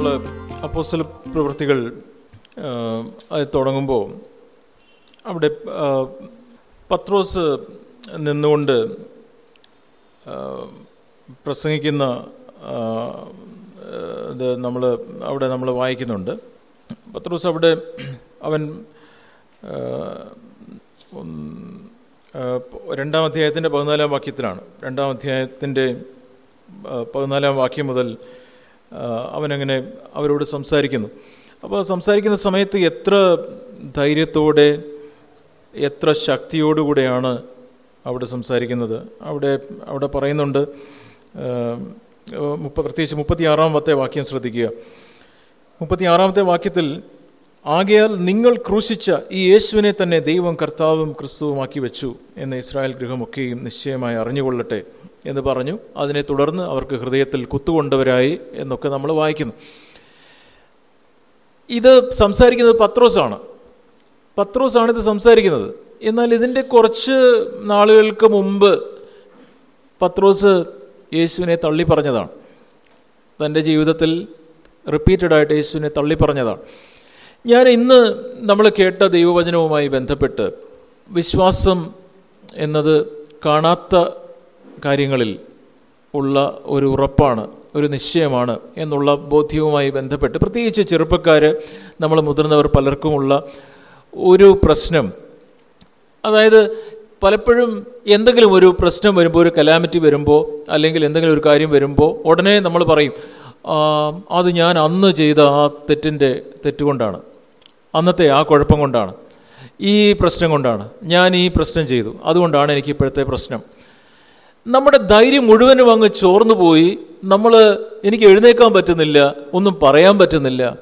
നമ്മൾ അപ്പോസ്റ്റൽ പ്രവൃത്തികൾ അത് തുടങ്ങുമ്പോൾ അവിടെ പത്രോസ് നിന്നുകൊണ്ട് പ്രസംഗിക്കുന്ന ഇത് നമ്മൾ അവിടെ നമ്മൾ വായിക്കുന്നുണ്ട്. പത്രോസ് അവിടെ അവൻ രണ്ടാം അധ്യായത്തിന്റെ പതിനാലാം വാക്യത്തിലാണ്. രണ്ടാം അധ്യായത്തിന്റെ പതിനാലാം വാക്യം മുതൽ അവനങ്ങനെ അവരോട് സംസാരിക്കുന്നു. അപ്പോൾ സംസാരിക്കുന്ന സമയത്ത് എത്ര ധൈര്യത്തോടെ എത്ര ശക്തിയോടുകൂടെയാണ് അവിടെ സംസാരിക്കുന്നത്? അവിടെ അവിടെ പറയുന്നുണ്ട് മുപ്പ പ്രത്യേകിച്ച് മുപ്പത്തിയാറാമത്തെ വാക്യം ശ്രദ്ധിക്കുക. മുപ്പത്തിയാറാമത്തെ വാക്യത്തിൽ ആകയാൽ നിങ്ങൾ ക്രൂശിച്ച ഈ യേശുവിനെ തന്നെ ദൈവം കർത്താവും ക്രിസ്തുവുമാക്കി വെച്ചു എന്ന് ഇസ്രായേൽ ഗൃഹമൊക്കെയും നിശ്ചയമായി അറിഞ്ഞുകൊള്ളട്ടെ. എന്ന് പറഞ്ഞു. അതിനെ തുടർന്ന് അവർക്ക് ഹൃദയത്തിൽ കുത്തുകൊണ്ടവരായി എന്നൊക്കെ നമ്മൾ വായിക്കുന്നു. ഇത് സംസാരിക്കുന്നത് പത്രോസാണ്. പത്രോസാണ് ഇത് സംസാരിക്കുന്നത്. എന്നാൽ ഇതിന്റെ കുറച്ച് നാളുകൾക്ക് മുമ്പ് പത്രോസ് യേശുവിനെ തള്ളി പറഞ്ഞതാണ്. തന്റെ ജീവിതത്തിൽ റിപ്പീറ്റഡായിട്ട് യേശുവിനെ തള്ളി പറഞ്ഞതാണ്. ഞാൻ ഇന്ന് നമ്മൾ കേട്ട ദൈവവചനവുമായി ബന്ധപ്പെട്ട് വിശ്വാസം എന്നത് കാണാത്ത കാര്യങ്ങളിൽ ഉള്ള ഒരു ഉറപ്പാണ് ഒരു നിശ്ചയമാണ് എന്നുള്ള ബോധ്യവുമായി ബന്ധപ്പെട്ട് പ്രത്യേകിച്ച് ചെറുപ്പക്കാർ നമ്മൾ മുതിർന്നവർ പലർക്കുമുള്ള ഒരു പ്രശ്നം. അതായത് പലപ്പോഴും എന്തെങ്കിലും ഒരു പ്രശ്നം വരുമ്പോൾ ഒരു കലാമിറ്റി വരുമ്പോൾ അല്ലെങ്കിൽ എന്തെങ്കിലും ഒരു കാര്യം വരുമ്പോൾ ഉടനെ നമ്മൾ പറയും അത് ഞാൻ അന്ന് ചെയ്ത ആ തെറ്റിന്റെ തെറ്റുകൊണ്ടാണ് അന്നത്തെ ആ കുഴപ്പം കൊണ്ടാണ്. ഈ പ്രശ്നം കൊണ്ടാണ്. ഞാൻ ഈ പ്രശ്നം ചെയ്തു. അതുകൊണ്ടാണ് എനിക്ക് ഇപ്പോഴത്തെ പ്രശ്നം. നമ്മുടെ ധൈര്യം മുഴുവനും അങ്ങ് ചോർന്നു പോയി. നമ്മൾ എനിക്ക് എഴുന്നേക്കാൻ പറ്റുന്നില്ല ഒന്നും പറയാൻ പറ്റുന്നില്ല.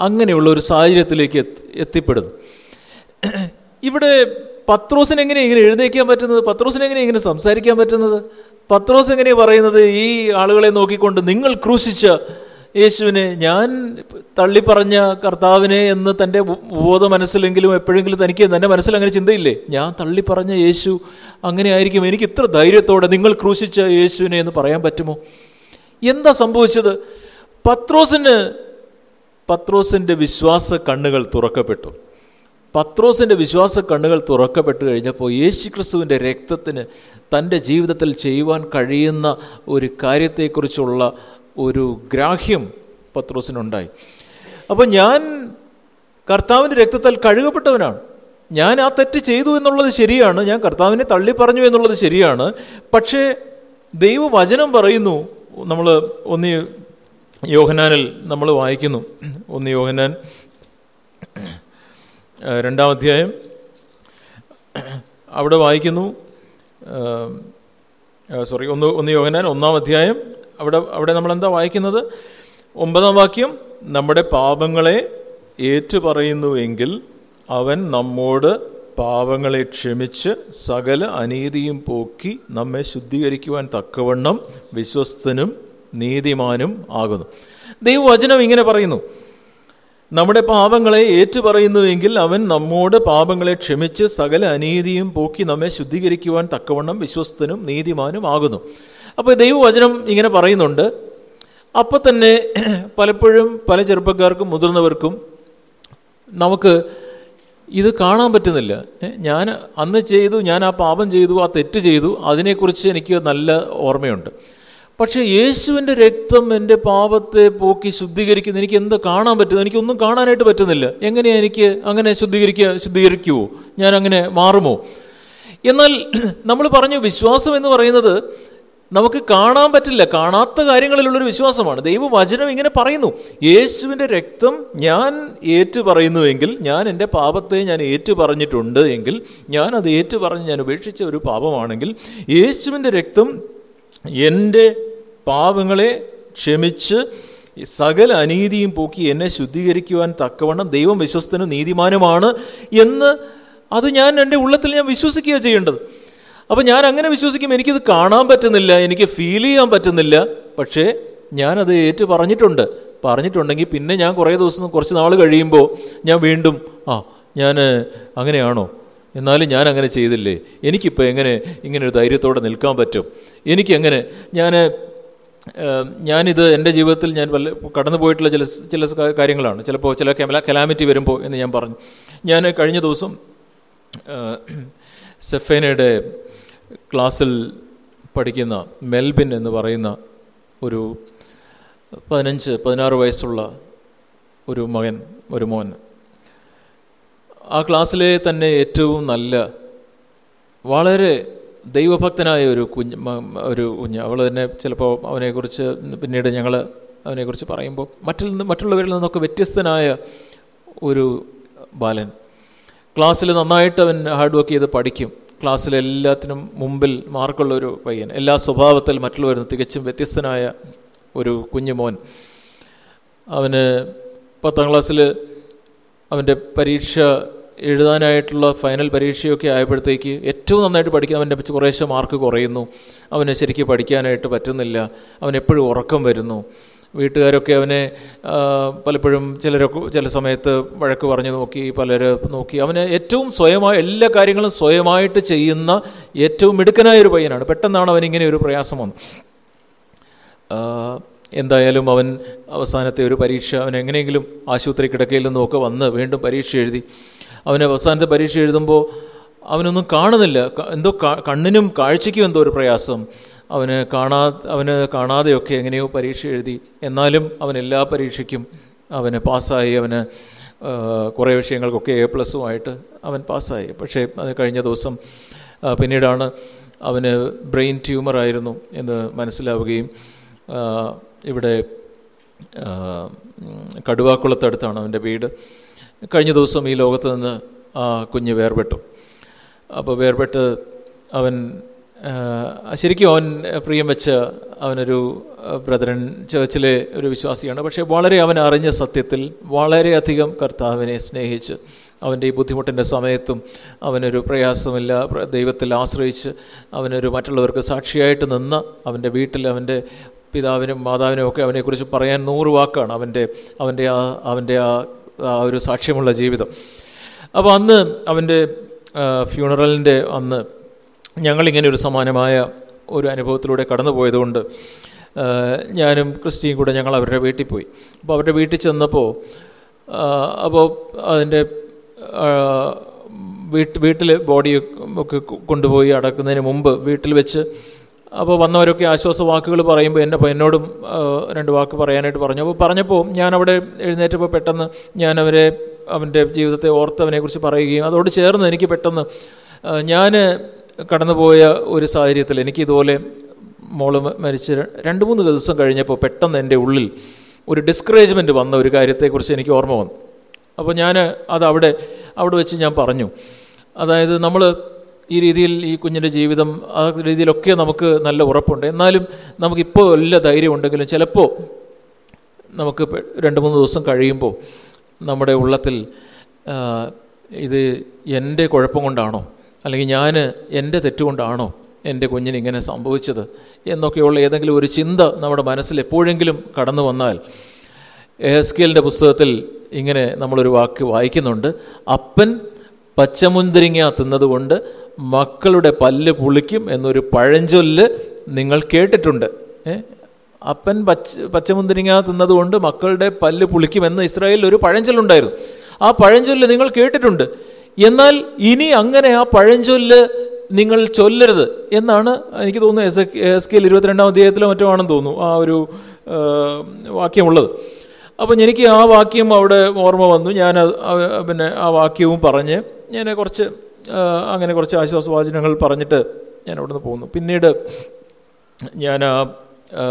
അങ്ങനെയുള്ള ഒരു സാഹചര്യത്തിലേക്ക് എത്തിപ്പെടുന്നു. ഇവിടെ പത്രോസിന് എങ്ങനെ ഇങ്ങനെ എഴുന്നേക്കാൻ പറ്റുന്നത്? പത്രോസിന് എങ്ങനെ ഇങ്ങനെ സംസാരിക്കാൻ പറ്റുന്നത്? പത്രോസ് എങ്ങനെയാണ് പറയുന്നത്? ഈ ആളുകളെ നോക്കിക്കൊണ്ട് നിങ്ങൾ ക്രൂശിച്ച യേശുവിനെ ഞാൻ തള്ളിപ്പറഞ്ഞ കർത്താവിനെ എന്ന് തന്റെ ബോധ മനസ്സിലെങ്കിലും എപ്പോഴെങ്കിലും തനിക്ക് തന്റെ മനസ്സിൽ അങ്ങനെ ചിന്തയില്ലേ? ഞാൻ തള്ളിപ്പറഞ്ഞ യേശു അങ്ങനെ ആയിരിക്കും എനിക്ക് ഇത്ര ധൈര്യത്തോടെ നിങ്ങൾ ക്രൂശിച്ച യേശുവിനെ എന്ന് പറയാൻ പറ്റുമോ? എന്താ സംഭവിച്ചത്? പത്രോസിന് പത്രോസിന്റെ വിശ്വാസ കണ്ണുകൾ തുറക്കപ്പെട്ടു. പത്രോസിന്റെ വിശ്വാസ കണ്ണുകൾ തുറക്കപ്പെട്ടു കഴിഞ്ഞപ്പോൾ യേശുക്രിസ്തുവിന്റെ രക്തത്തിന് തന്റെ ജീവിതത്തിൽ ചെയ്യുവാൻ കഴിയുന്ന ഒരു കാര്യത്തെക്കുറിച്ചുള്ള ഒരു ഗ്രാഹ്യം പത്രോസിനുണ്ടായി. അപ്പോൾ ഞാൻ കർത്താവിന്റെ രക്തത്താൽ കഴുകപ്പെട്ടവനാണ്. ഞാൻ ആ തെറ്റ് ചെയ്തു എന്നുള്ളത് ശരിയാണ്. ഞാൻ കർത്താവിനെ തള്ളി പറഞ്ഞു എന്നുള്ളത് ശരിയാണ്. പക്ഷേ ദൈവവചനം പറയുന്നു നമ്മൾ ഒന്ന് യോഹനാനിൽ നമ്മൾ വായിക്കുന്നു. ഒന്ന് യോഹനാൻ രണ്ടാം അധ്യായം. അവിടെ വായിക്കുന്നു സോറി ഒന്ന് ഒന്ന് യോഹനാൻ ഒന്നാം അധ്യായം അവിടെ അവിടെ നമ്മൾ എന്താ വായിക്കുന്നത്? ഒമ്പതാം വാക്യം നമ്മുടെ പാപങ്ങളെ ഏറ്റുപറയുന്നുവെങ്കിൽ അവൻ നമ്മോട് പാപങ്ങളെ ക്ഷമിച്ച് സകല അനീതിയും പോക്കി നമ്മെ ശുദ്ധീകരിക്കുവാൻ തക്കവണ്ണം വിശ്വസ്തനും നീതിമാനും ആകുന്നു. ദൈവവചനം ഇങ്ങനെ പറയുന്നു നമ്മുടെ പാപങ്ങളെ ഏറ്റുപറയുന്നുവെങ്കിൽ അവൻ നമ്മോട് പാപങ്ങളെ ക്ഷമിച്ച് സകല അനീതിയും പോക്കി നമ്മെ ശുദ്ധീകരിക്കുവാൻ തക്കവണ്ണം വിശ്വസ്തനും നീതിമാനും ആകുന്നു. അപ്പോൾ ദൈവവചനം ഇങ്ങനെ പറയുന്നുണ്ട്. അപ്പോൾ തന്നെ പലപ്പോഴും പല ചെറുപ്പക്കാർക്കും മുതിർന്നവർക്കും നമുക്ക് ഇത് കാണാൻ പറ്റുന്നില്ല. ഞാൻ അന്ന് ചെയ്തു ഞാൻ ആ പാപം ചെയ്തു ആ തെറ്റ് ചെയ്തു അതിനെക്കുറിച്ച് എനിക്ക് നല്ല ഓർമ്മയുണ്ട്. പക്ഷേ യേശുവിന്റെ രക്തം എന്റെ പാപത്തെ പോക്കി ശുദ്ധീകരിക്കുന്ന. എനിക്ക് എന്ത് കാണാൻ പറ്റുന്നു? എനിക്കൊന്നും കാണാനായിട്ട് പറ്റുന്നില്ല. എങ്ങനെയാണ് എനിക്ക് അങ്ങനെ ശുദ്ധീകരിക്കുക ശുദ്ധീകരിക്കുമോ ഞാൻ അങ്ങനെ മാറുമോ? എന്നാൽ നമ്മൾ പറഞ്ഞു വിശ്വാസം എന്ന് പറയുന്നത് നമുക്ക് കാണാൻ പറ്റില്ല. കാണാത്ത കാര്യങ്ങളിലുള്ളൊരു വിശ്വാസമാണ്. ദൈവവചനം ഇങ്ങനെ പറയുന്നു. യേശുവിന്റെ രക്തം ഞാൻ ഏറ്റു പറയുന്നുവെങ്കിൽ ഞാൻ എന്റെ പാപത്തെ ഞാൻ ഏറ്റു പറഞ്ഞിട്ടുണ്ട് എങ്കിൽ ഞാൻ അത് ഏറ്റു പറഞ്ഞ് ഞാൻ ഉപേക്ഷിച്ച ഒരു പാപമാണെങ്കിൽ യേശുവിന്റെ രക്തം എന്റെ പാപങ്ങളെ ക്ഷമിച്ച് സകല അനീതിയും പോക്കി എന്നെ ശുദ്ധീകരിക്കുവാൻ തക്കവണ്ണം ദൈവം വിശ്വസ്തനും നീതിമാനുമാണ് എന്ന് അത് ഞാൻ എന്റെ ഉള്ളത്തിൽ ഞാൻ വിശ്വസിക്കുകയാണ് ചെയ്യേണ്ടത്. അപ്പോൾ ഞാൻ അങ്ങനെ വിശ്വസിക്കും എനിക്കിത് കാണാൻ പറ്റുന്നില്ല എനിക്ക് ഫീൽ ചെയ്യാൻ പറ്റുന്നില്ല. പക്ഷേ ഞാനത് ഏറ്റു പറഞ്ഞിട്ടുണ്ട്. പറഞ്ഞിട്ടുണ്ടെങ്കിൽ പിന്നെ ഞാൻ കുറേ ദിവസം കുറച്ച് നാൾ കഴിയുമ്പോൾ ഞാൻ വീണ്ടും ആ ഞാൻ അങ്ങനെയാണോ? എന്നാലും ഞാൻ അങ്ങനെ ചെയ്തില്ലേ? എനിക്കിപ്പോൾ എങ്ങനെ ഇങ്ങനെ ഒരു ധൈര്യത്തോടെ നിൽക്കാൻ പറ്റും? എനിക്കെങ്ങനെ ഞാൻ ഞാനിത് എന്റെ ജീവിതത്തിൽ ഞാൻ വല്ല കടന്നു പോയിട്ടുള്ള ചില ചില കാര്യങ്ങളാണ്. ചിലപ്പോൾ ചില കെമല കലാമിറ്റി വരുമ്പോൾ എന്ന് ഞാൻ പറഞ്ഞു. ഞാൻ കഴിഞ്ഞ ദിവസം സെഫേനയുടെ ക്ലാസ്സിൽ പഠിക്കുന്ന മെൽബിൻ എന്ന് പറയുന്ന ഒരു പതിനഞ്ച് പതിനാറ് വയസ്സുള്ള ഒരു മകൻ ഒരു മോൻ. ആ ക്ലാസ്സിലെ തന്നെ ഏറ്റവും നല്ല വളരെ ദൈവഭക്തനായ ഒരു കുഞ്ഞ് ഒരു കുഞ്ഞ്. അവൾ തന്നെ ചിലപ്പോൾ അവനെക്കുറിച്ച് പിന്നീട് ഞങ്ങൾ അവനെക്കുറിച്ച് പറയുമ്പോൾ മറ്റിൽ നിന്ന് മറ്റുള്ളവരിൽ നിന്നൊക്കെ വ്യത്യസ്തനായ ഒരു ബാലൻ. ക്ലാസ്സിൽ നന്നായിട്ട് അവൻ ഹാർഡ് വർക്ക് ചെയ്ത് പഠിക്കും. ക്ലാസ്സിൽ എല്ലാത്തിനും മുമ്പിൽ മാർക്കുള്ള ഒരു പയ്യൻ എല്ലാ സ്വഭാവത്തിൽ മറ്റുള്ളവരും തികച്ചും വ്യത്യസ്തനായ ഒരു കുഞ്ഞുമോൻ. അവന് പത്താം ക്ലാസ്സിൽ അവന്റെ പരീക്ഷ എഴുതാനായിട്ടുള്ള ഫൈനൽ പരീക്ഷയൊക്കെ ആയപ്പോഴത്തേക്ക് ഏറ്റവും നന്നായിട്ട് പഠിക്കാൻ അവന്റെ കുറേശ്ശെ മാർക്ക് കുറയുന്നു. അവന് ശരിക്കും പഠിക്കാനായിട്ട് പറ്റുന്നില്ല. അവൻ എപ്പോഴും ഉറക്കം വരുന്നു. വീട്ടുകാരൊക്കെ അവനെ പലപ്പോഴും ചിലരൊക്കെ ചില സമയത്ത് വഴക്ക് പറഞ്ഞു നോക്കി പലര് നോക്കി. അവന് ഏറ്റവും സ്വയമായി എല്ലാ കാര്യങ്ങളും സ്വയമായിട്ട് ചെയ്യുന്ന ഏറ്റവും മിടുക്കനായ ഒരു പയ്യനാണ്. പെട്ടെന്നാണ് അവനിങ്ങനെ ഒരു പ്രയാസം വന്നു എന്തായാലും അവൻ അവസാനത്തെ ഒരു പരീക്ഷ അവൻ എങ്ങനെയെങ്കിലും ആശുപത്രി കിടക്കയിൽ നിന്നൊക്കെ വന്ന് വീണ്ടും പരീക്ഷ എഴുതി. അവൻ അവസാനത്തെ പരീക്ഷ എഴുതുമ്പോൾ അവനൊന്നും കാണുന്നില്ല. എന്തോ കണ്ണിനും കാഴ്ചയ്ക്കും എന്തോ ഒരു പ്രയാസം. അവന് കാണാ അവന് കാണാതെയൊക്കെ എങ്ങനെയോ പരീക്ഷ എഴുതി. എന്നാലും അവൻ എല്ലാ പരീക്ഷയ്ക്കും അവന് പാസ്സായി. അവന് കുറേ വിഷയങ്ങൾക്കൊക്കെ എ പ്ലസ്സുമായിട്ട് അവൻ പാസ്സായി. പക്ഷേ അത് കഴിഞ്ഞ ദിവസം പിന്നീടാണ് അവന് ബ്രെയിൻ ട്യൂമറായിരുന്നു എന്ന് മനസ്സിലാവുകയും ഇവിടെ കടുവാക്കുളത്തടുത്താണ് അവന്റെ വീട്. കഴിഞ്ഞ ദിവസം ഈ ലോകത്ത് നിന്ന് ആ കുഞ്ഞ് വേർപെട്ടു. അപ്പോൾ വേർപെട്ട് അവൻ ശരിക്കും അവൻ പ്രിയം വെച്ച് അവനൊരു ബ്രദറൻ ചേർച്ചിലെ ഒരു വിശ്വാസിയാണ്. പക്ഷേ വളരെ അവൻ അറിഞ്ഞ സത്യത്തിൽ വളരെയധികം കർത്താവിനെ സ്നേഹിച്ച് അവന്റെ ഈ ബുദ്ധിമുട്ടിന്റെ സമയത്തും അവനൊരു പ്രയാസമില്ല ദൈവത്തിൽ ആശ്രയിച്ച് അവനൊരു മറ്റുള്ളവർക്ക് സാക്ഷിയായിട്ട് നിന്ന് അവന്റെ വീട്ടിൽ അവന്റെ പിതാവിനും മാതാവിനും ഒക്കെ അവനെക്കുറിച്ച് പറയാൻ നൂറ് വാക്കാണ് അവന്റെ അവന്റെ ആ അവന്റെ ആ ഒരു സാക്ഷ്യമുള്ള ജീവിതം. അപ്പോൾ അന്ന് അവന്റെ ഫ്യൂണറലിന്റെ അന്ന് ഞങ്ങളിങ്ങനെ ഒരു സമാനമായ ഒരു അനുഭവത്തിലൂടെ കടന്നു പോയതുകൊണ്ട് ഞാനും ക്രിസ്റ്റിയും കൂടെ ഞങ്ങൾ അവരുടെ വീട്ടിൽ പോയി. അപ്പോൾ അവരുടെ വീട്ടിൽ ചെന്നപ്പോൾ അപ്പോൾ അതിന്റെ വീട്ട് വീട്ടിൽ ബോഡി ഒക്കെ കൊണ്ടുപോയി അടക്കുന്നതിന് മുമ്പ് വീട്ടിൽ വെച്ച് അപ്പോൾ വന്നവരൊക്കെ ആശ്വാസ വാക്കുകൾ പറയുമ്പോൾ എന്നെ എന്നോടും രണ്ട് വാക്ക് പറയാനായിട്ട് പറഞ്ഞു. അപ്പോൾ പറഞ്ഞപ്പോൾ ഞാൻ അവിടെ എഴുന്നേറ്റപ്പോൾ പെട്ടെന്ന് ഞാൻ അവരെ അവന്റെ ജീവിതത്തെ ഓർത്തവനെക്കുറിച്ച് പറയുകയും അതോട് ചേർന്ന് എനിക്ക് പെട്ടെന്ന് ഞാൻ കടന്നുപോയ ഒരു സാഹചര്യത്തിൽ എനിക്ക് ഇതുപോലെ മോൾ മരിച്ച് രണ്ട് മൂന്ന് ദിവസം കഴിഞ്ഞപ്പോൾ പെട്ടെന്ന് എന്റെ ഉള്ളിൽ ഒരു ഡിസ്കറേജ്മെന്റ് വന്ന ഒരു കാര്യത്തെക്കുറിച്ച് എനിക്ക് ഓർമ്മ വന്നു. അപ്പോൾ ഞാൻ അത് അവിടെ അവിടെ വെച്ച് ഞാൻ പറഞ്ഞു. അതായത് നമ്മൾ ഈ രീതിയിൽ ഈ കുഞ്ഞിന്റെ ജീവിതം ആ രീതിയിലൊക്കെ നമുക്ക് നല്ല ഉറപ്പുണ്ട്. എന്നാലും നമുക്കിപ്പോൾ എല്ലാ ധൈര്യം ഉണ്ടെങ്കിലും ചിലപ്പോൾ നമുക്ക് രണ്ട് മൂന്ന് ദിവസം കഴിയുമ്പോൾ നമ്മുടെ ഉള്ളത്തിൽ ഇത് എന്റെ കുഴപ്പം കൊണ്ടാണോ അല്ലെങ്കിൽ ഞാൻ എന്റെ തെറ്റുകൊണ്ടാണോ എന്റെ കുഞ്ഞിന് ഇങ്ങനെ സംഭവിച്ചത് എന്നൊക്കെയുള്ള ഏതെങ്കിലും ഒരു ചിന്ത നമ്മുടെ മനസ്സിൽ എപ്പോഴെങ്കിലും കടന്നു വന്നാൽ എഹസ്കേലിന്റെ പുസ്തകത്തിൽ ഇങ്ങനെ നമ്മളൊരു വാക്ക് വായിക്കുന്നുണ്ട്. അപ്പൻ പച്ചമുന്തിരിങ്ങ തിന്നതുകൊണ്ട് മക്കളുടെ പല്ല് പുളിക്കും എന്നൊരു പഴഞ്ചൊല്ല് നിങ്ങൾ കേട്ടിട്ടുണ്ട്. അപ്പൻ പച്ച പച്ചമുന്തിരിങ്ങ തിന്നതുകൊണ്ട് മക്കളുടെ പല്ല് പുളിക്കുമെന്ന് ഇസ്രായേലിൽ ഒരു പഴഞ്ചൊല്ലുണ്ടായിരുന്നു. ആ പഴഞ്ചൊല്ല് നിങ്ങൾ കേട്ടിട്ടുണ്ട്. എന്നാൽ ഇനി അങ്ങനെ ആ പഴഞ്ചൊല്ല് നിങ്ങൾ ചൊല്ലരുത് എന്നാണ് എനിക്ക് തോന്നുന്നു എസ് എസ് കെയിൽ ഇരുപത്തിരണ്ടാം അധ്യായത്തിലോ മറ്റോ ആണെന്ന് തോന്നുന്നു ആ ഒരു വാക്യമുള്ളത്. അപ്പം എനിക്ക് ആ വാക്യം അവിടെ ഓർമ്മ വന്നു. ഞാൻ പിന്നെ ആ വാക്യവും പറഞ്ഞ് ഞാൻ കുറച്ച് അങ്ങനെ കുറച്ച് ആശ്വാസവാചനങ്ങൾ പറഞ്ഞിട്ട് ഞാൻ അവിടെ നിന്ന് പോകുന്നു പിന്നീട് ഞാൻ ആ,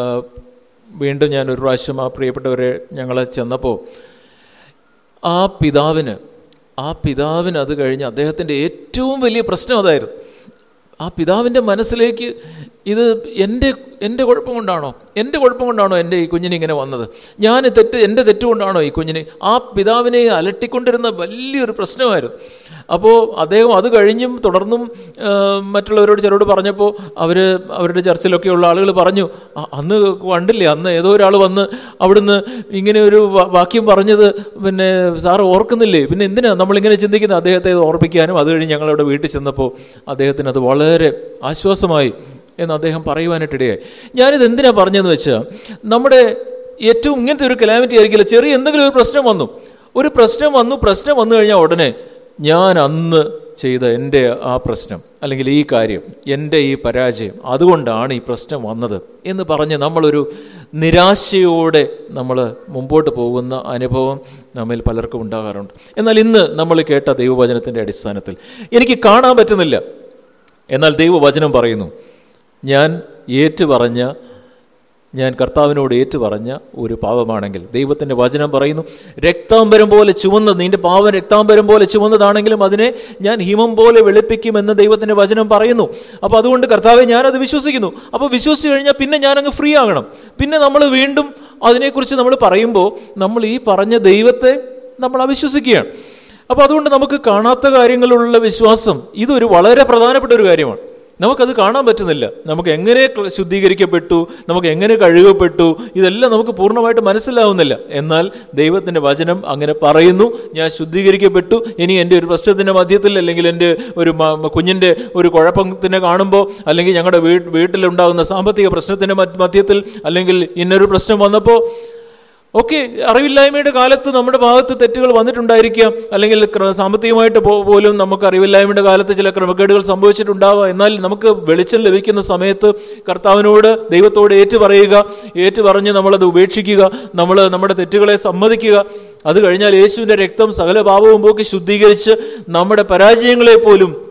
വീണ്ടും ഞാൻ ഒരു പ്രാവശ്യം ആ പ്രിയപ്പെട്ടവരെ ഞങ്ങൾ ചെന്നപ്പോൾ ആ പിതാവിന് ആ പിതാവിന് അത് കഴിഞ്ഞ് അദ്ദേഹത്തിന്റെ ഏറ്റവും വലിയ പ്രശ്നം അതായിരുന്നു. ആ പിതാവിന്റെ മനസ്സിലേക്ക് ഇത് എന്റെ എന്റെ കുഴപ്പം കൊണ്ടാണോ? എന്റെ കുഴപ്പം കൊണ്ടാണോ എന്റെ ഈ കുഞ്ഞിന് ഇങ്ങനെ വന്നത്? ഞാൻ തെറ്റ് എന്റെ തെറ്റ് കൊണ്ടാണോ ഈ കുഞ്ഞിന്? ആ പിതാവിനെ അലട്ടിക്കൊണ്ടിരുന്ന വലിയൊരു പ്രശ്നമായിരുന്നു. അപ്പോൾ അദ്ദേഹം അത് കഴിഞ്ഞും തുടർന്നും മറ്റുള്ളവരോട് ചിലരോട് പറഞ്ഞപ്പോൾ അവർ അവരുടെ ചർച്ചിലൊക്കെയുള്ള ആളുകൾ പറഞ്ഞു അന്ന് കണ്ടില്ലേ അന്ന് ഏതോ ഒരാൾ വന്ന് അവിടുന്ന് ഇങ്ങനെ ഒരു വാക്യം പറഞ്ഞത് പിന്നെ സാറ് ഓർക്കുന്നില്ലേ? പിന്നെ എന്തിനാ നമ്മളിങ്ങനെ ചിന്തിക്കുന്നത്? അദ്ദേഹത്തെ ഓർപ്പിക്കാനും അത് കഴിഞ്ഞ് ഞങ്ങളവിടെ വീട്ടിൽ ചെന്നപ്പോൾ അദ്ദേഹത്തിന് അത് വളരെ ആശ്വാസമായി. എന്ന് അദ്ദേഹം പറയുവാനായിട്ടിടയായി ഞാനിത് എന്തിനാണ് പറഞ്ഞതെന്ന് വെച്ചാൽ നമ്മുടെ ഏറ്റവും ഇങ്ങനത്തെ ഒരു കലാമിറ്റി ആയിരിക്കില്ല. ചെറിയ എന്തെങ്കിലും ഒരു പ്രശ്നം വന്നു. ഒരു പ്രശ്നം വന്നു പ്രശ്നം വന്നു കഴിഞ്ഞാൽ ഉടനെ ഞാൻ അന്ന് ചെയ്ത എന്റെ ആ പ്രശ്നം അല്ലെങ്കിൽ ഈ കാര്യം എന്റെ ഈ പരാജയം അതുകൊണ്ടാണ് ഈ പ്രശ്നം വന്നത് എന്ന് പറഞ്ഞ് നമ്മളൊരു നിരാശയോടെ നമ്മൾ മുമ്പോട്ട് പോകുന്ന അനുഭവം നമ്മിൽ പലർക്കും ഉണ്ടാകാറുണ്ട്. എന്നാൽ ഇന്ന് നമ്മൾ കേട്ട ദൈവവചനത്തിന്റെ അടിസ്ഥാനത്തിൽ എനിക്ക് കാണാൻ പറ്റുന്നില്ല. എന്നാൽ ദൈവവചനം പറയുന്നു ഞാൻ ഏറ്റുപറഞ്ഞ ഞാൻ കർത്താവിനോട് ഏറ്റുപറഞ്ഞ ഒരു പാപമാണെങ്കിൽ ദൈവത്തിന്റെ വചനം പറയുന്നു രക്താംബരം പോലെ ചുവന്നത് നിന്റെ പാവം രക്താംബരം പോലെ ചുവന്നതാണെങ്കിലും അതിനെ ഞാൻ ഹിമം പോലെ വെളുപ്പിക്കുമെന്ന് ദൈവത്തിന്റെ വചനം പറയുന്നു. അപ്പോൾ അതുകൊണ്ട് കർത്താവെ ഞാനത് വിശ്വസിക്കുന്നു. അപ്പോൾ വിശ്വസിച്ച് കഴിഞ്ഞാൽ പിന്നെ ഞാനങ്ങ് ഫ്രീ ആകണം. പിന്നെ നമ്മൾ വീണ്ടും അതിനെക്കുറിച്ച് നമ്മൾ പറയുമ്പോൾ നമ്മൾ ഈ പറഞ്ഞ ദൈവത്തെ നമ്മൾ അവിശ്വസിക്കുകയാണ്. അപ്പോൾ അതുകൊണ്ട് നമുക്ക് കാണാത്ത കാര്യങ്ങളിലുള്ള വിശ്വാസം ഇതൊരു വളരെ പ്രധാനപ്പെട്ട ഒരു കാര്യമാണ്. നമുക്കത് കാണാൻ പറ്റുന്നില്ല. നമുക്ക് എങ്ങനെ ശുദ്ധീകരിക്കപ്പെട്ടു നമുക്ക് എങ്ങനെ കഴുകപ്പെട്ടു ഇതെല്ലാം നമുക്ക് പൂർണമായിട്ട് മനസ്സിലാവുന്നില്ല. എന്നാൽ ദൈവത്തിന്റെ വചനം അങ്ങനെ പറയുന്നു ഞാൻ ശുദ്ധീകരിക്കപ്പെട്ടു ഇനി എന്റെ ഒരു പ്രശ്നത്തിന്റെ മധ്യത്തിൽ അല്ലെങ്കിൽ എന്റെ ഒരു കുഞ്ഞിന്റെ ഒരു കുഴപ്പത്തിനെ കാണുമ്പോൾ അല്ലെങ്കിൽ ഞങ്ങളുടെ വീട്ടിലുണ്ടാകുന്ന സാമ്പത്തിക പ്രശ്നത്തിന്റെ മധ്യത്തിൽ അല്ലെങ്കിൽ ഇന്നൊരു പ്രശ്നം വന്നപ്പോൾ ഓക്കെ അറിവില്ലായ്മയുടെ കാലത്ത് നമ്മുടെ ഭാഗത്ത് തെറ്റുകൾ വന്നിട്ടുണ്ടായിരിക്കാം അല്ലെങ്കിൽ സാമ്പത്തികമായിട്ട് പോലും നമുക്ക് അറിവില്ലായ്മയുടെ കാലത്ത് ചില ക്രമക്കേടുകൾ സംഭവിച്ചിട്ടുണ്ടാവാം എന്നാൽ നമുക്ക് വെളിച്ചം ലഭിക്കുന്ന സമയത്ത് കർത്താവിനോട് ദൈവത്തോട് ഏറ്റു പറയുക ഏറ്റു പറഞ്ഞ് നമ്മളത് ഉപേക്ഷിക്കുക. നമ്മൾ നമ്മുടെ തെറ്റുകളെ സമ്മതിക്കുക. അത് കഴിഞ്ഞാൽ യേശുവിന്റെ രക്തം സകല പാപവും പോക്കി ശുദ്ധീകരിച്ച് നമ്മുടെ പരാജയങ്ങളെ പോലും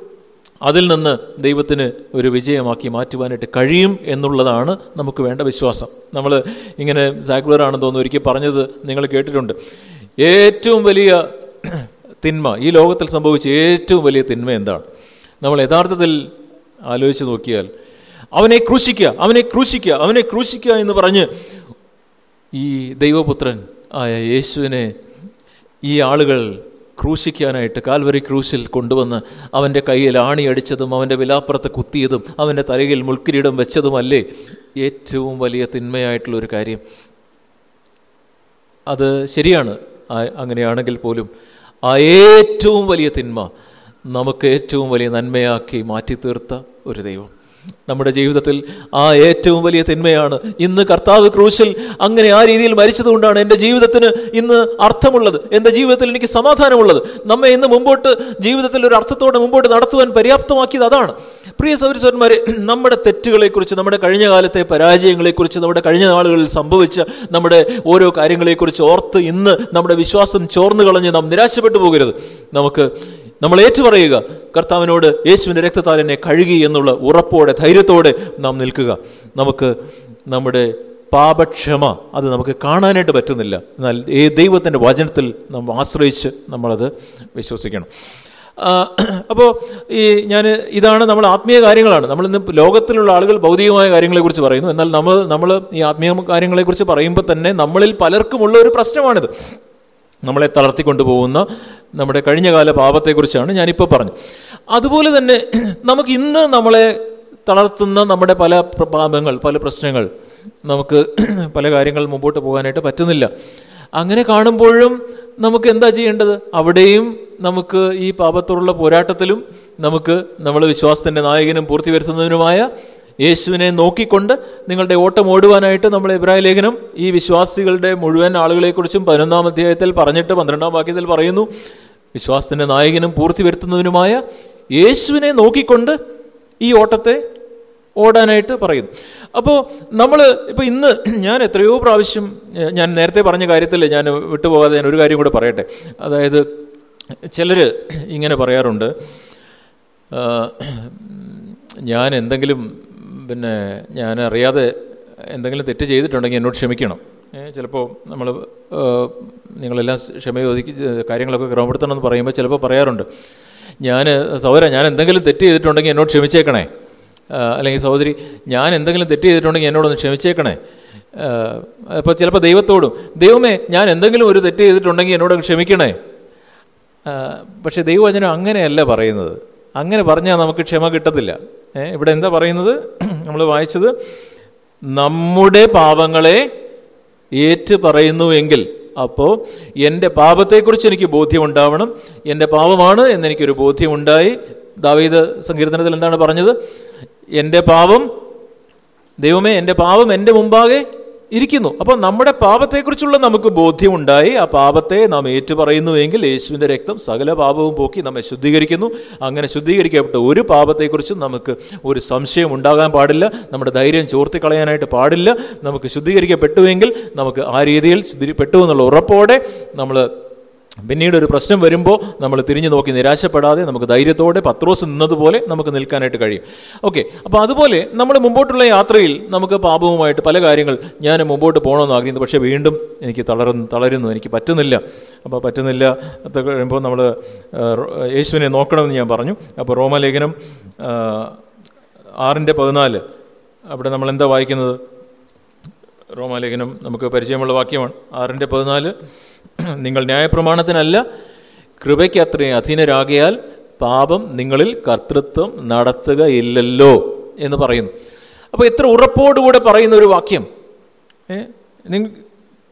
അതിൽ നിന്ന് ദൈവത്തിന് ഒരു വിജയമാക്കി മാറ്റുവാനായിട്ട് കഴിയും എന്നുള്ളതാണ് നമുക്ക് വേണ്ട വിശ്വാസം. നമ്മൾ ഇങ്ങനെ സാക്കുലർ ആണെന്ന് തോന്നുന്നു ഒരിക്കൽ പറഞ്ഞത് നിങ്ങൾ കേട്ടിട്ടുണ്ട്. ഏറ്റവും വലിയ തിന്മ ഈ ലോകത്തിൽ സംഭവിച്ച ഏറ്റവും വലിയ തിന്മ എന്താണ്? നമ്മൾ യഥാർത്ഥത്തിൽ ആലോചിച്ച് നോക്കിയാൽ അവനെ ക്രൂശിക്കുക അവനെ ക്രൂശിക്കുക അവനെ ക്രൂശിക്കുക എന്ന് പറഞ്ഞ് ഈ ദൈവപുത്രൻ ആയ യേശുവിനെ ഈ ആളുകൾ ക്രൂശിക്കാനായിട്ട് കാൽവരി ക്രൂശിൽ കൊണ്ടുവന്ന് അവന്റെ കയ്യിൽ ആണിയടിച്ചതും അവന്റെ വിലാപ്പുറത്ത് കുത്തിയതും അവന്റെ തലയിൽ മുൾക്കിരീടം വെച്ചതുമല്ലേ? ഏറ്റവും വലിയ തിന്മയായിട്ടുള്ളൊരു കാര്യം. അത് ശരിയാണ്. അങ്ങനെയാണെങ്കിൽ പോലും ആ ഏറ്റവും വലിയ തിന്മ നമുക്ക് ഏറ്റവും വലിയ നന്മയാക്കി മാറ്റി തീർത്ത ഒരു ദൈവം. നമ്മുടെ ജീവിതത്തിൽ ആ ഏറ്റവും വലിയ തിന്മയാണ്. ഇന്ന് കർത്താവ് ക്രൂശിൽ അങ്ങനെ ആ രീതിയിൽ മരിച്ചതുകൊണ്ടാണ് എന്റെ ജീവിതത്തിന് ഇന്ന് അർത്ഥമുള്ളത്. എന്റെ ജീവിതത്തിൽ എനിക്ക് സമാധാനമുള്ളത്. നമ്മെ ഇന്ന് മുമ്പോട്ട് ജീവിതത്തിൽ ഒരു അർത്ഥത്തോടെ മുമ്പോട്ട് നടത്തുവാൻ പര്യാപ്തമാക്കിയത് അതാണ്. പ്രിയ സൗരസ്വരന്മാരെ നമ്മുടെ തെറ്റുകളെക്കുറിച്ച് നമ്മുടെ കഴിഞ്ഞ കാലത്തെ പരാജയങ്ങളെക്കുറിച്ച് നമ്മുടെ കഴിഞ്ഞ നാളുകളിൽ സംഭവിച്ച നമ്മുടെ ഓരോ കാര്യങ്ങളെക്കുറിച്ച് ഓർത്ത് ഇന്ന് നമ്മുടെ വിശ്വാസം ചോർന്നു കളഞ്ഞ് നാം നിരാശപ്പെട്ടു പോകരുത്. നമുക്ക് നമ്മൾ ഏറ്റുപറയുക കർത്താവിനോട് യേശുവിന്റെ രക്തത്താൽ എന്നെ കഴുകി എന്നുള്ള ഉറപ്പോടെ ധൈര്യത്തോടെ നാം നിൽക്കുക. നമുക്ക് നമ്മുടെ പാപക്ഷമ അത് നമുക്ക് കാണാനായിട്ട് പറ്റുന്നില്ല. എന്നാൽ ഈ ദൈവത്തിന്റെ വചനത്തിൽ നാം ആശ്രയിച്ച് നമ്മളത് വിശ്വസിക്കണം. അപ്പോൾ ഈ ഞാൻ ഇതാണ് നമ്മൾ ആത്മീയ കാര്യങ്ങളാണ്. നമ്മൾ ഇന്ന് ലോകത്തിലുള്ള ആളുകൾ ഭൗതികമായ കാര്യങ്ങളെക്കുറിച്ച് പറയുന്നു. എന്നാൽ നമ്മൾ നമ്മൾ ഈ ആത്മീയ കാര്യങ്ങളെക്കുറിച്ച് പറയുമ്പോൾ തന്നെ നമ്മളിൽ പലർക്കുമുള്ള ഒരു പ്രശ്നമാണിത്. നമ്മളെ തളർത്തിക്കൊണ്ടുപോകുന്ന നമ്മുടെ കഴിഞ്ഞകാല പാപത്തെക്കുറിച്ചാണ് ഞാനിപ്പോൾ പറഞ്ഞു അതുപോലെ തന്നെ നമുക്ക് ഇന്ന് നമ്മളെ തളർത്തുന്ന നമ്മുടെ പല പാപങ്ങൾ പല പ്രശ്നങ്ങൾ നമുക്ക് പല കാര്യങ്ങൾ മുമ്പോട്ട് പോകാനായിട്ട് പറ്റുന്നില്ല. അങ്ങനെ കാണുമ്പോഴും നമുക്ക് എന്താ ചെയ്യേണ്ടത്? അവിടെയും നമുക്ക് ഈ പാപത്തോടുള്ള പോരാട്ടത്തിലും നമുക്ക് നമ്മൾ വിശ്വാസത്തിന്റെ നായകനും പൂർത്തി വരുത്തുന്നതിനുമായ യേശുവിനെ നോക്കിക്കൊണ്ട് നിങ്ങളുടെ ഓട്ടം ഓടുവാനായിട്ട് നമ്മൾ ഇബ്രാഹിം ലേഖനം ഈ വിശ്വാസികളുടെ മുഴുവൻ ആളുകളെക്കുറിച്ചും പതിനൊന്നാം അധ്യായത്തിൽ പറഞ്ഞിട്ട് പന്ത്രണ്ടാം വാക്യത്തിൽ പറയുന്നു. വിശ്വാസത്തിന്റെ നായകനും പൂർത്തി വരുത്തുന്നതിനുമായ യേശുവിനെ നോക്കിക്കൊണ്ട് ഈ ഓട്ടത്തെ ഓടാനായിട്ട് പറയുന്നു. അപ്പോൾ നമ്മൾ ഇപ്പോൾ ഇന്ന് ഞാൻ എത്രയോ പ്രാവശ്യം ഞാൻ നേരത്തെ പറഞ്ഞ കാര്യത്തിൽ ഞാൻ വിട്ടുപോകാതെ ഞാൻ ഒരു കാര്യം കൂടെ പറയട്ടെ. അതായത് ചിലർ ഇങ്ങനെ പറയാറുണ്ട് ഞാൻ എന്തെങ്കിലും പിന്നെ ഞാൻ അറിയാതെ എന്തെങ്കിലും തെറ്റ് ചെയ്തിട്ടുണ്ടെങ്കിൽ എന്നോട് ക്ഷമിക്കണം. ചിലപ്പോൾ നമ്മൾ നിങ്ങളെല്ലാം ക്ഷമ ചോദിക്ക് കാര്യങ്ങളൊക്കെ ക്രമപ്പെടുത്തണം എന്ന് പറയുമ്പോൾ ചിലപ്പോൾ പറയാറുണ്ട്. ഞാൻ സൗര ഞാൻ എന്തെങ്കിലും തെറ്റ് ചെയ്തിട്ടുണ്ടെങ്കിൽ എന്നോട് ക്ഷമിച്ചേക്കണേ. അല്ലെങ്കിൽ സഹോദരി ഞാൻ എന്തെങ്കിലും തെറ്റ് ചെയ്തിട്ടുണ്ടെങ്കിൽ എന്നോടൊന്ന് ക്ഷമിച്ചേക്കണേ. അപ്പോൾ ചിലപ്പോൾ ദൈവത്തോടും ദൈവമേ ഞാൻ എന്തെങ്കിലും ഒരു തെറ്റ് ചെയ്തിട്ടുണ്ടെങ്കിൽ എന്നോട് ക്ഷമിക്കണേ. പക്ഷേ ദൈവവചനം അങ്ങനെയല്ല പറയുന്നത്. അങ്ങനെ പറഞ്ഞാൽ നമുക്ക് ക്ഷമ കിട്ടത്തില്ല. ഇവിടെ എന്താ പറയുന്നത്? നമ്മൾ വായിച്ചത് നമ്മുടെ പാപങ്ങളെ ഏറ്റു പറയുന്നുവെങ്കിൽ അപ്പോൾ എന്റെ പാപത്തെക്കുറിച്ച് എനിക്ക് ബോധ്യമുണ്ടാവണം. എന്റെ പാപമാണ് എന്നെനിക്കൊരു ബോധ്യമുണ്ടായി. ദാവീദ് സങ്കീർത്തനത്തിൽ എന്താണ് പറഞ്ഞത്? എന്റെ പാപം ദൈവമേ എന്റെ പാപം എന്റെ മുമ്പാകെ ഇരിക്കുന്നു. അപ്പോൾ നമ്മുടെ പാപത്തെക്കുറിച്ചുള്ള നമുക്ക് ബോധ്യമുണ്ടായി. ആ പാപത്തെ നാം ഏറ്റുപറയുന്നുവെങ്കിൽ യേശുവിന്റെ രക്തം സകല പാപവും പോക്കി നമ്മെ ശുദ്ധീകരിക്കുന്നു. അങ്ങനെ ശുദ്ധീകരിക്കപ്പെട്ട ഒരു പാപത്തെക്കുറിച്ചും നമുക്ക് ഒരു സംശയം ഉണ്ടാകാൻ പാടില്ല. നമ്മുടെ ധൈര്യം ചോർത്തിക്കളയാനായിട്ട് പാടില്ല. നമുക്ക് ശുദ്ധീകരിക്കപ്പെട്ടുവെങ്കിൽ നമുക്ക് ആ രീതിയിൽ ശുദ്ധീകരിപ്പെട്ടു എന്നുള്ള ഉറപ്പോടെ നമ്മൾ പിന്നീട് ഒരു പ്രശ്നം വരുമ്പോൾ നമ്മൾ തിരിഞ്ഞു നോക്കി നിരാശപ്പെടാതെ നമുക്ക് ധൈര്യത്തോടെ പത്രോസ് നിന്നതുപോലെ നമുക്ക് നിൽക്കാനായിട്ട് കഴിയും. ഓക്കെ അപ്പോൾ അതുപോലെ നമ്മൾ മുമ്പോട്ടുള്ള യാത്രയിൽ നമുക്ക് പാപവുമായിട്ട് പല കാര്യങ്ങൾ ഞാൻ മുമ്പോട്ട് പോകണമെന്ന് ആഗ്രഹിക്കുന്നു. പക്ഷേ വീണ്ടും എനിക്ക് തളരുന്നു തളരുന്നു. എനിക്ക് പറ്റുന്നില്ല. അപ്പോൾ പറ്റുന്നില്ല കഴിയുമ്പോൾ നമ്മൾ യേശുവിനെ നോക്കണമെന്ന് ഞാൻ പറഞ്ഞു. അപ്പോൾ റോമലേഖനം ആറിന്റെ പതിനാല്. അവിടെ നമ്മൾ എന്താ വായിക്കുന്നത്? റോമാലേഖനം നമുക്ക് പരിചയമുള്ള വാക്യമാണ്. ആറിന്റെ പതിനാല് നിങ്ങൾ ന്യായപ്രമാണത്തിനല്ല കൃപയ്ക്ക് അത്രയും അധീനരാകിയാൽ പാപം നിങ്ങളിൽ കർത്തൃത്വം നടത്തുകയില്ലല്ലോ എന്ന് പറയുന്നു. അപ്പോൾ എത്ര ഉറപ്പോടുകൂടെ പറയുന്ന ഒരു വാക്യം.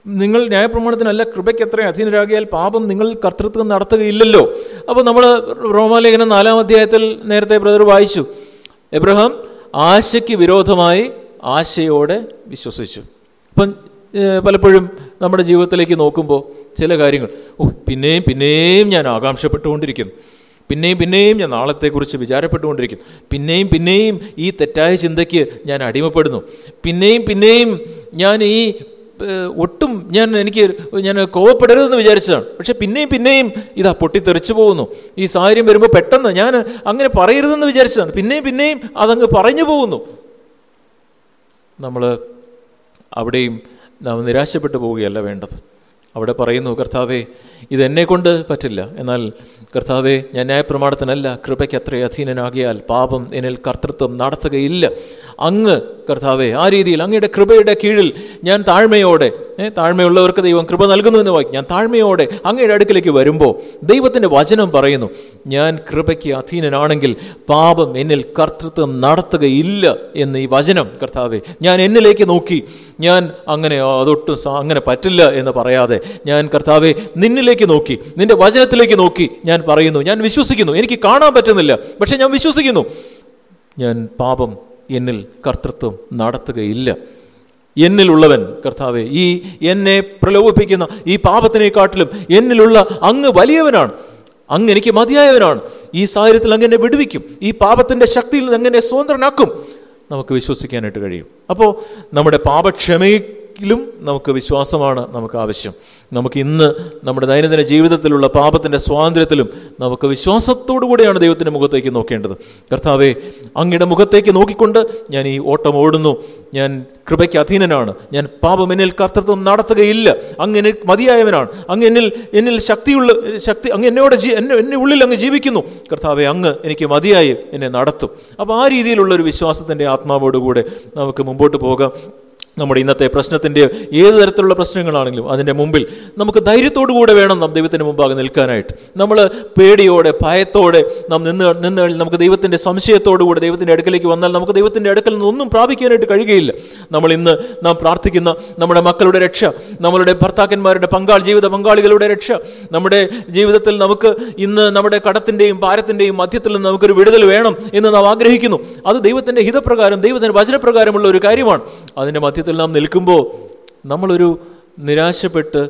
നിങ്ങൾ ന്യായപ്രമാണത്തിനല്ല കൃപയ്ക്ക് അത്രയും അധീനരാകിയാൽ പാപം നിങ്ങൾ കർത്തൃത്വം നടത്തുകയില്ലല്ലോ. അപ്പോൾ നമ്മൾ റോമാലേഖനം നാലാം അധ്യായത്തിൽ നേരത്തെ ബ്രദർ വായിച്ചു. എബ്രഹാം ആശയ്ക്ക് വിരോധമായി ആശയോടെ വിശ്വസിച്ചു. ഏഹ്, പലപ്പോഴും നമ്മുടെ ജീവിതത്തിലേക്ക് നോക്കുമ്പോൾ ചില കാര്യങ്ങൾ ഓ പിന്നെയും പിന്നെയും ഞാൻ ആകാംക്ഷപ്പെട്ടുകൊണ്ടിരിക്കുന്നു പിന്നെയും പിന്നെയും ഞാൻ നാളത്തെക്കുറിച്ച് വിചാരപ്പെട്ടുകൊണ്ടിരിക്കും. പിന്നെയും പിന്നെയും ഈ തെറ്റായ ചിന്തയ്ക്ക് ഞാൻ അടിമപ്പെടുന്നു. പിന്നെയും പിന്നെയും ഞാൻ ഈ ഒട്ടും ഞാൻ എനിക്ക് ഞാൻ കോവപ്പെടരുതെന്ന് വിചാരിച്ചതാണ്. പക്ഷെ പിന്നെയും പിന്നെയും ഇതാ പൊട്ടിത്തെറിച്ചു പോകുന്നു. ഈ സാഹചര്യം വരുമ്പോൾ പെട്ടെന്ന് ഞാൻ അങ്ങനെ പറയരുതെന്ന് വിചാരിച്ചതാണ്. പിന്നെയും പിന്നെയും അതങ്ങ് പറഞ്ഞു പോകുന്നു. നമ്മൾ അവിടെയും നാം നിരാശപ്പെട്ടു പോവുകയല്ല വേണ്ടത്. അവിടെ പറയുന്നു കർത്താവെ ഇതെന്നെ കൊണ്ട് പറ്റില്ല. എന്നാൽ കർത്താവെ ഞാൻ ന്യായപ്രമാണത്തിനല്ല. കൃപയ്ക്ക് അത്ര അധീനനാകിയാൽ പാപം എന്നിൽ കർത്തൃത്വം നടത്തുകയില്ല. അങ്ങ് കർത്താവെ ആ രീതിയിൽ അങ്ങയുടെ കൃപയുടെ കീഴിൽ ഞാൻ താഴ്മയോടെ താഴ്മയുള്ളവർക്ക് ദൈവം കൃപ നൽകുന്നു എന്ന് വായിക്കും. ഞാൻ താഴ്മയോടെ അങ്ങയുടെ അടുക്കിലേക്ക് വരുമ്പോൾ ദൈവത്തിന്റെ വചനം പറയുന്നു ഞാൻ കൃപയ്ക്ക് അധീനനാണെങ്കിൽ പാപം എന്നിൽ കർത്തൃത്വം നടത്തുകയില്ല എന്ന് ഈ വചനം കർത്താവെ. ഞാൻ എന്നിലേക്ക് നോക്കി. ഞാൻ അങ്ങനെ അതൊട്ടും അങ്ങനെ പറ്റില്ല എന്ന് പറയാതെ ഞാൻ കർത്താവെ നിന്നിലേക്ക് നോക്കി. നിന്റെ വചനത്തിലേക്ക് നോക്കി ഞാൻ പറയുന്നു. ഞാൻ വിശ്വസിക്കുന്നു. എനിക്ക് കാണാൻ പറ്റുന്നില്ല. പക്ഷേ ഞാൻ വിശ്വസിക്കുന്നു. ഞാൻ പാപം എന്നിൽ കർത്തൃത്വം നടത്തുകയില്ല. എന്നിലുള്ളവൻ കർത്താവെ ഈ എന്നെ പ്രലോഭിപ്പിക്കുന്ന ഈ പാപത്തിനെക്കാട്ടിലും എന്നിലുള്ള അങ്ങ് വലിയവനാണ്. അങ്ങ് എനിക്ക് മതിയായവനാണ്. ഈ സാഹചര്യത്തിൽ അങ്ങ് എന്നെ വിടുവിക്കും. ഈ പാപത്തിന്റെ ശക്തിയിൽ നിന്ന് അങ്ങനെ സ്വതന്ത്രനാക്കും. നമുക്ക് വിശ്വസിക്കാനായിട്ട് കഴിയും. അപ്പോൾ നമ്മുടെ പാപക്ഷമയിലും നമുക്ക് വിശ്വാസമാണ് നമുക്ക് ആവശ്യം. നമുക്ക് ഇന്ന് നമ്മുടെ ദൈനംദിന ജീവിതത്തിലുള്ള പാപത്തിന്റെ സ്വാതന്ത്ര്യത്തിലും നമുക്ക് വിശ്വാസത്തോടു കൂടിയാണ് ദൈവത്തിന്റെ മുഖത്തേക്ക് നോക്കേണ്ടത്. കർത്താവെ അങ്ങയുടെ മുഖത്തേക്ക് നോക്കിക്കൊണ്ട് ഞാൻ ഈ ഓട്ടം ഓടുന്നു. ഞാൻ കൃപയ്ക്ക് അധീനനാണ്. ഞാൻ പാപം എന്നിൽ കർത്തൃത്വം നടത്തുകയില്ല. അങ്ങ് എന്നിൽ മതിയായവനാണ്. അങ്ങ് എന്നിൽ എന്നിൽ ശക്തിയുള്ള ശക്തി അങ്ങ് എന്നോട് ജീ എന്നെ എന്നെ ഉള്ളിൽ അങ്ങ് ജീവിക്കുന്നു. കർത്താവെ അങ്ങ് എനിക്ക് മതിയായി എന്നെ നടത്തും. അപ്പോൾ ആ രീതിയിലുള്ള ഒരു വിശ്വാസത്തിന്റെ ആത്മാവോടുകൂടെ നമുക്ക് മുമ്പോട്ട് പോകാം. നമ്മുടെ ഇന്നത്തെ പ്രശ്നത്തിന്റെ ഏത് തരത്തിലുള്ള പ്രശ്നങ്ങളാണെങ്കിലും അതിന്റെ മുമ്പിൽ നമുക്ക് ധൈര്യത്തോടു കൂടെ വേണം നാം ദൈവത്തിന് മുമ്പാകെ നിൽക്കാനായിട്ട്. നമ്മൾ പേടിയോടെ ഭയത്തോടെ നാം നിന്ന് നിന്ന് നമുക്ക് ദൈവത്തിന്റെ സംശയത്തോടുകൂടെ ദൈവത്തിന്റെ അടുക്കലേക്ക് വന്നാൽ നമുക്ക് ദൈവത്തിന്റെ അടുക്കൽ നിന്ന് ഒന്നും പ്രാപിക്കാനായിട്ട് കഴിയുകയില്ല. നമ്മൾ ഇന്ന് നാം പ്രാർത്ഥിക്കുന്ന നമ്മുടെ മക്കളുടെ രക്ഷ നമ്മളുടെ ഭർത്താക്കന്മാരുടെ പങ്കാളി ജീവിത പങ്കാളികളുടെ രക്ഷ നമ്മുടെ ജീവിതത്തിൽ നമുക്ക് ഇന്ന് നമ്മുടെ കടത്തിന്റെയും ഭാരത്തിന്റെയും മധ്യത്തിൽ നിന്ന് നമുക്കൊരു വിടുതൽ വേണം എന്ന് നാം ആഗ്രഹിക്കുന്നു. അത് ദൈവത്തിന്റെ ഹിതപ്രകാരം ദൈവത്തിന്റെ വചനപ്രകാരമുള്ള ഒരു കാര്യമാണ്. അതിന്റെ മധ്യത്തിൽ നാം നിൽക്കുമ്പോൾ നമ്മളൊരു നിരാശപ്പെട്ട്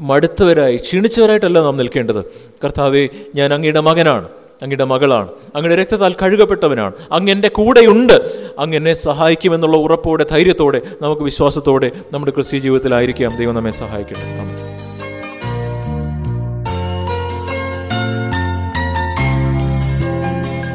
മടുത്തവരായി ക്ഷീണിച്ചവരായിട്ടല്ല നാം നിൽക്കേണ്ടത്. കർത്താവെ ഞാൻ അങ്ങയുടെ മകനാണ് അങ്ങയുടെ മകളാണ് അങ്ങയുടെ രക്തത്താൽ കഴുകപ്പെട്ടവനാണ് അങ്ങ് എന്റെ കൂടെയുണ്ട് അങ്ങ് എന്നെ സഹായിക്കുമെന്നുള്ള ഉറപ്പോടെ ധൈര്യത്തോടെ നമുക്ക് വിശ്വാസത്തോടെ നമ്മുടെ ക്രിസ്ത്യ ജീവിതത്തിലായിരിക്കാം. ദൈവം നമ്മെ സഹായിക്കട്ടെ.